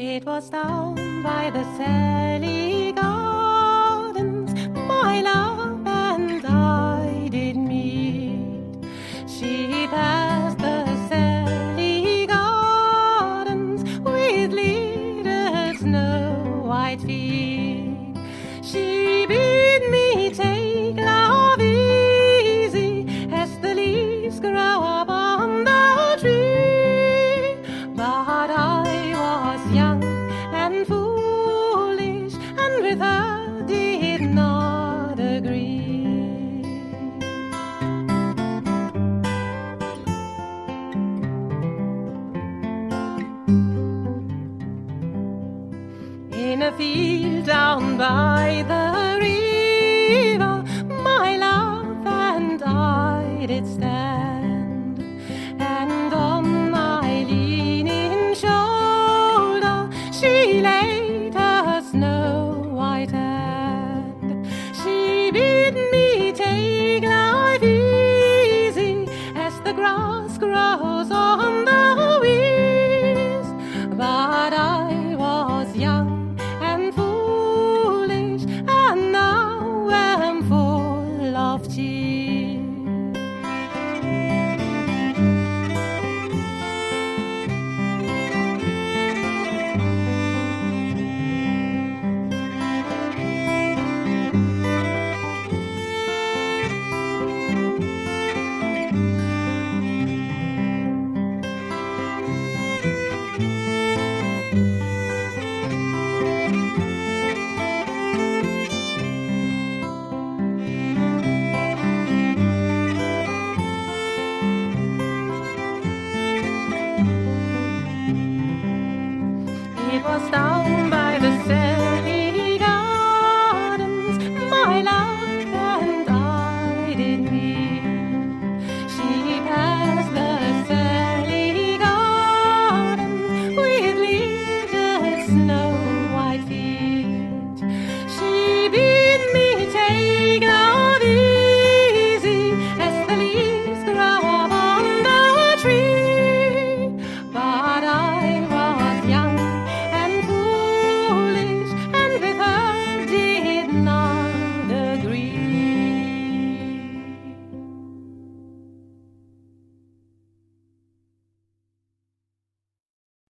It was down by the sand. in a field down by the river, my love and I did stand. it was down.